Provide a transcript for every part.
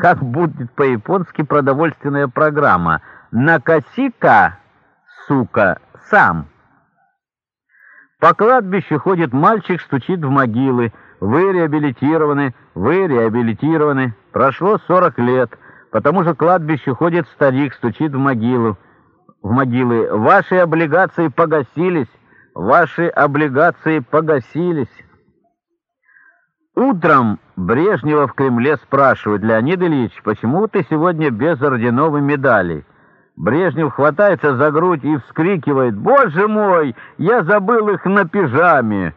как будет по-японски продовольственная программа. Накоси-ка, сука, сам. По кладбищу ходит мальчик, стучит в могилы. Вы реабилитированы, вы реабилитированы. Прошло сорок лет. По тому же кладбищу ходит старик, стучит в могилу. В могилы. Ваши облигации погасились. Ваши облигации погасились. Утром Брежнева в Кремле спрашивает, Леонид Ильич, почему ты сегодня без орденовой медали? Брежнев хватается за грудь и вскрикивает, «Боже мой, я забыл их на пижаме!»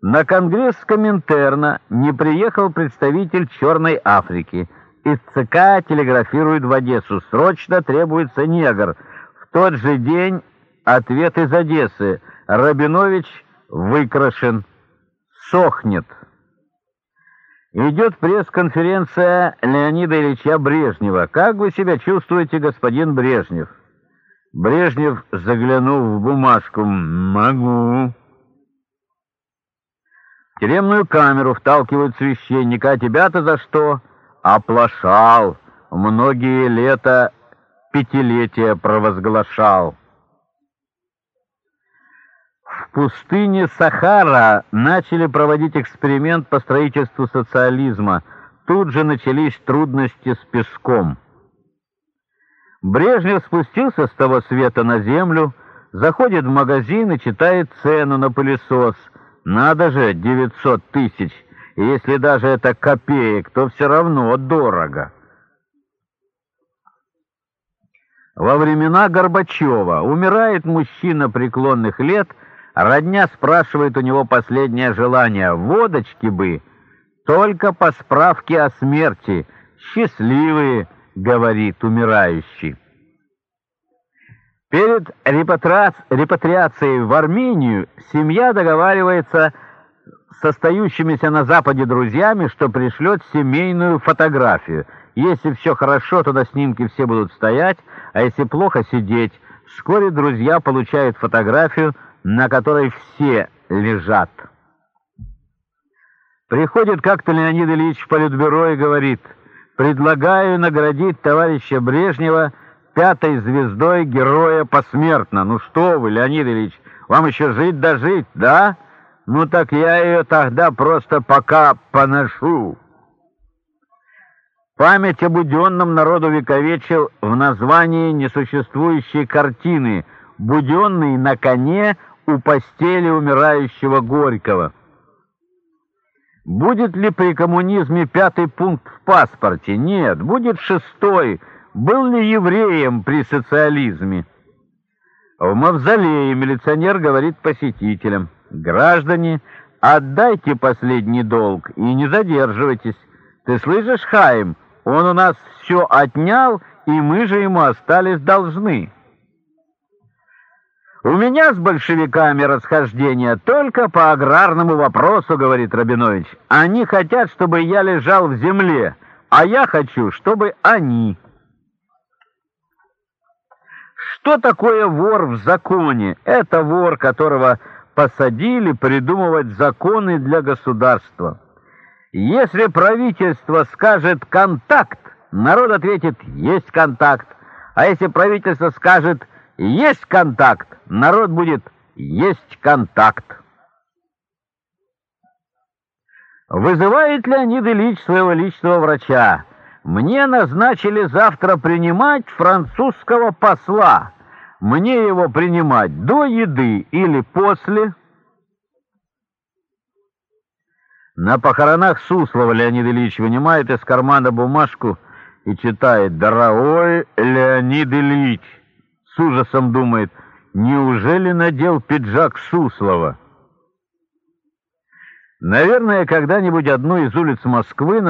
На конгресс Коминтерна не приехал представитель Черной Африки. Из ЦК телеграфирует в Одессу, срочно требуется негр. В тот же день ответ из Одессы, Рабинович выкрашен сохнет. Идет пресс-конференция Леонида Ильича Брежнева. Как вы себя чувствуете, господин Брежнев? Брежнев, заглянув в бумажку, «Могу». В тюремную камеру вталкивают священника. А тебя-то за что? Оплошал. Многие лета пятилетия провозглашал пустыне Сахара начали проводить эксперимент по строительству социализма. Тут же начались трудности с песком. Брежнев спустился с того света на землю, заходит в магазин и читает цену на пылесос. Надо же, 900 тысяч. И если даже это копеек, то все равно дорого. Во времена Горбачева умирает мужчина преклонных лет – Родня спрашивает у него последнее желание. Водочки бы, только по справке о смерти. Счастливые, говорит умирающий. Перед репатриацией в Армению семья договаривается с остающимися на Западе друзьями, что пришлет семейную фотографию. Если все хорошо, то на снимке все будут стоять, а если плохо сидеть. Вскоре друзья получают фотографию, на которой все лежат. Приходит как-то Леонид Ильич в политбюро и говорит, «Предлагаю наградить товарища Брежнева пятой звездой героя посмертно». «Ну что вы, Леонид Ильич, вам еще жить да жить, да? Ну так я ее тогда просто пока поношу». Память об уденном народу вековечил в названии несуществующей картины «Буденный на коне у постели умирающего Горького. Будет ли при коммунизме пятый пункт в паспорте? Нет. Будет шестой. Был ли евреем при социализме? В мавзолее милиционер говорит посетителям. Граждане, отдайте последний долг и не задерживайтесь. Ты слышишь, Хаим? Он у нас все отнял, и мы же ему остались должны. «У меня с большевиками расхождение только по аграрному вопросу», — говорит Рабинович. «Они хотят, чтобы я лежал в земле, а я хочу, чтобы они». Что такое вор в законе? Это вор, которого посадили придумывать законы для государства. Если правительство скажет «контакт», народ ответит «есть контакт», а если правительство скажет есть контакт, народ будет есть контакт. Вызывает Леонид Ильич своего личного врача. Мне назначили завтра принимать французского посла. Мне его принимать до еды или после? На похоронах Суслова Леонид Ильич вынимает из кармана бумажку и читает «Дорогой Леонид Ильич». С ужасом думает, неужели надел пиджак Суслова? Наверное, когда-нибудь одну из улиц Москвы